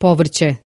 povrće.